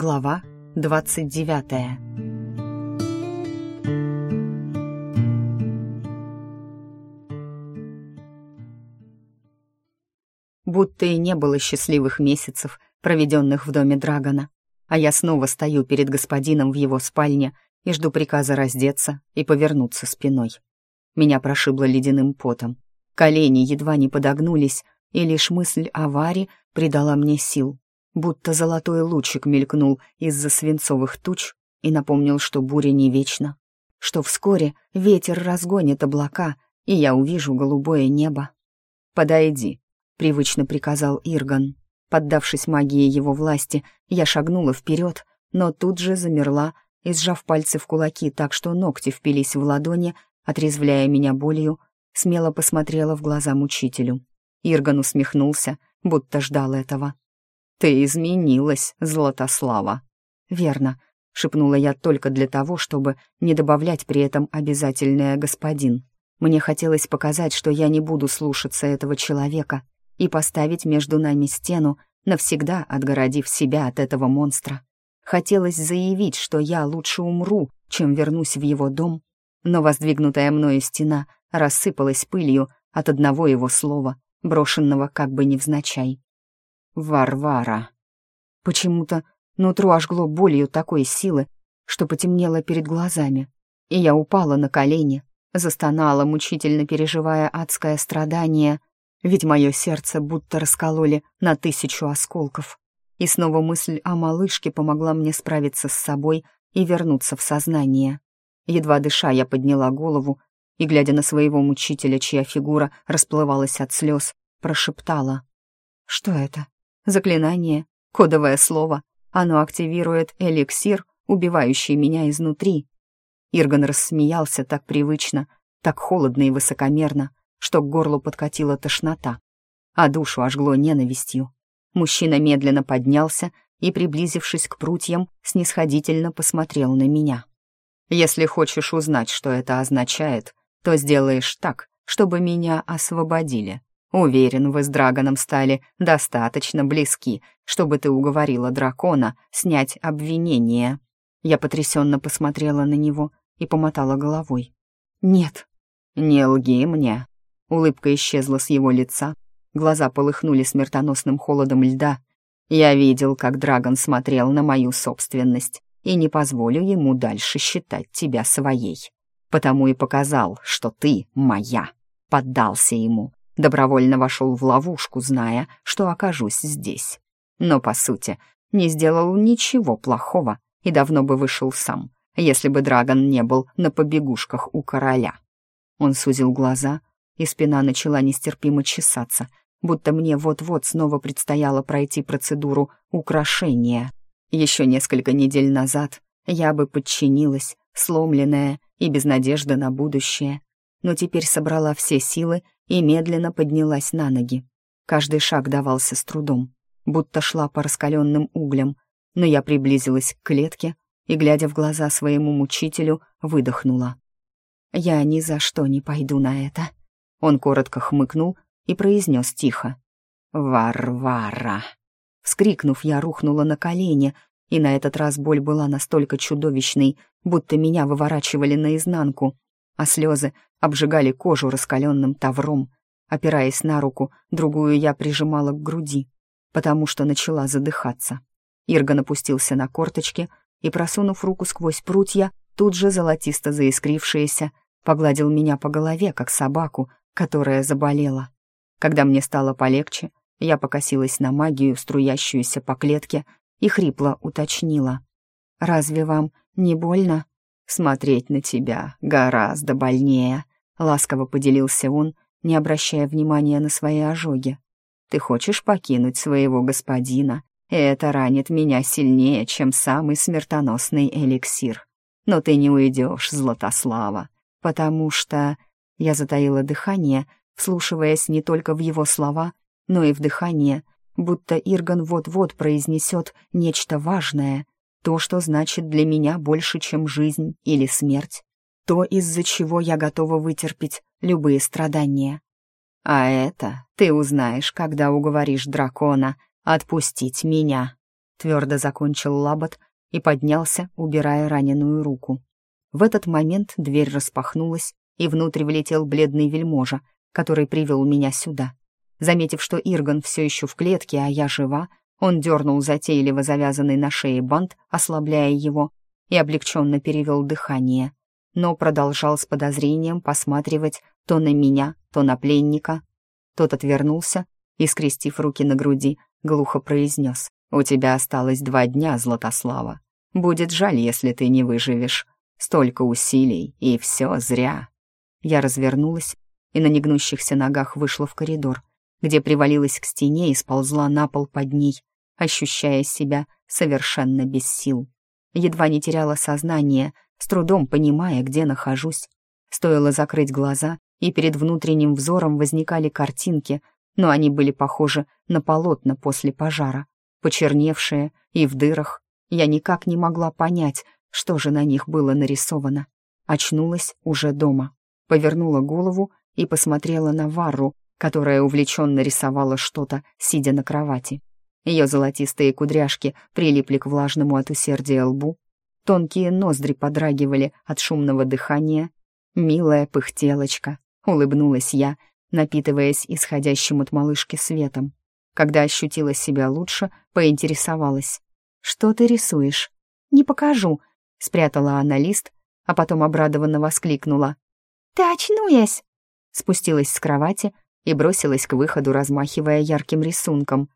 Глава 29 Будто и не было счастливых месяцев, проведенных в доме Драгона, а я снова стою перед господином в его спальне и жду приказа раздеться и повернуться спиной. Меня прошибло ледяным потом. Колени едва не подогнулись, и лишь мысль о Варе придала мне сил. Будто золотой лучик мелькнул из-за свинцовых туч и напомнил, что буря не вечна, что вскоре ветер разгонит облака, и я увижу голубое небо. «Подойди», — привычно приказал Ирган. Поддавшись магии его власти, я шагнула вперед, но тут же замерла и, сжав пальцы в кулаки так, что ногти впились в ладони, отрезвляя меня болью, смело посмотрела в глаза мучителю. Ирган усмехнулся, будто ждал этого. «Ты изменилась, Златослава». «Верно», — шепнула я только для того, чтобы не добавлять при этом обязательное «господин». Мне хотелось показать, что я не буду слушаться этого человека и поставить между нами стену, навсегда отгородив себя от этого монстра. Хотелось заявить, что я лучше умру, чем вернусь в его дом, но воздвигнутая мною стена рассыпалась пылью от одного его слова, брошенного как бы невзначай. Варвара. Почему-то нутро ожгло болью такой силы, что потемнело перед глазами, и я упала на колени, застонала, мучительно переживая адское страдание, ведь мое сердце будто раскололи на тысячу осколков. И снова мысль о малышке помогла мне справиться с собой и вернуться в сознание. Едва дыша, я подняла голову и, глядя на своего мучителя, чья фигура расплывалась от слез, прошептала. «Что это?» Заклинание, кодовое слово. Оно активирует эликсир, убивающий меня изнутри. Ирган рассмеялся так привычно, так холодно и высокомерно, что к горлу подкатила тошнота, а душу ожгло ненавистью. Мужчина медленно поднялся и, приблизившись к прутьям, снисходительно посмотрел на меня. «Если хочешь узнать, что это означает, то сделаешь так, чтобы меня освободили. Уверен, вы с Драгоном стали достаточно близки, чтобы ты уговорила дракона снять обвинение». Я потрясенно посмотрела на него и помотала головой. «Нет». «Не лги мне». Улыбка исчезла с его лица, глаза полыхнули смертоносным холодом льда. Я видел, как Драгон смотрел на мою собственность, и не позволю ему дальше считать тебя своей. Потому и показал, что ты моя. Поддался ему, Добровольно вошел в ловушку, зная, что окажусь здесь. Но, по сути, не сделал ничего плохого и давно бы вышел сам, если бы Драгон не был на побегушках у короля. Он сузил глаза, и спина начала нестерпимо чесаться, будто мне вот-вот снова предстояло пройти процедуру украшения. Еще несколько недель назад я бы подчинилась, сломленная и без надежды на будущее, но теперь собрала все силы и медленно поднялась на ноги. Каждый шаг давался с трудом, будто шла по раскаленным углям, но я приблизилась к клетке и, глядя в глаза своему мучителю, выдохнула. «Я ни за что не пойду на это». Он коротко хмыкнул и произнес тихо. «Варвара!» Вскрикнув, я рухнула на колени, и на этот раз боль была настолько чудовищной, будто меня выворачивали наизнанку, а слезы обжигали кожу раскаленным тавром. Опираясь на руку, другую я прижимала к груди, потому что начала задыхаться. Ирга напустился на корточки и, просунув руку сквозь прутья, тут же золотисто заискрившаяся, погладил меня по голове, как собаку, которая заболела. Когда мне стало полегче, я покосилась на магию, струящуюся по клетке, и хрипло уточнила. «Разве вам не больно?» «Смотреть на тебя гораздо больнее», — ласково поделился он, не обращая внимания на свои ожоги. «Ты хочешь покинуть своего господина, и это ранит меня сильнее, чем самый смертоносный эликсир. Но ты не уйдешь, Златослава, потому что...» Я затаила дыхание, вслушиваясь не только в его слова, но и в дыхание, будто Ирган вот-вот произнесет нечто важное, то, что значит для меня больше, чем жизнь или смерть. То, из-за чего я готова вытерпеть любые страдания. А это ты узнаешь, когда уговоришь дракона отпустить меня. твердо закончил Лабот и поднялся, убирая раненую руку. В этот момент дверь распахнулась, и внутрь влетел бледный вельможа, который привел меня сюда. Заметив, что Ирган все еще в клетке, а я жива, он дернул затейливо завязанный на шее бант, ослабляя его, и облегченно перевел дыхание, но продолжал с подозрением посматривать то на меня, то на пленника. Тот отвернулся и, скрестив руки на груди, глухо произнес. «У тебя осталось два дня, Златослава. Будет жаль, если ты не выживешь. Столько усилий, и все зря». Я развернулась и на негнущихся ногах вышла в коридор, где привалилась к стене и сползла на пол под ней, ощущая себя совершенно без сил. Едва не теряла сознание, с трудом понимая, где нахожусь. Стоило закрыть глаза, и перед внутренним взором возникали картинки, но они были похожи на полотна после пожара, почерневшие и в дырах. Я никак не могла понять, что же на них было нарисовано. Очнулась уже дома, повернула голову и посмотрела на Варру, которая увлеченно рисовала что-то, сидя на кровати. Ее золотистые кудряшки прилипли к влажному от усердия лбу, тонкие ноздри подрагивали от шумного дыхания. «Милая пыхтелочка», — улыбнулась я, напитываясь исходящим от малышки светом. Когда ощутила себя лучше, поинтересовалась. «Что ты рисуешь?» «Не покажу», — спрятала она лист, а потом обрадованно воскликнула. «Ты очнулась!» Спустилась с кровати и бросилась к выходу, размахивая ярким рисунком.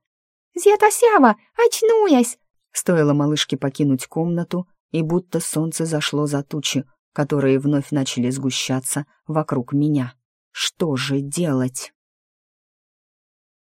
«Зетосява, очнулась!» Стоило малышке покинуть комнату, и будто солнце зашло за тучи, которые вновь начали сгущаться вокруг меня. Что же делать?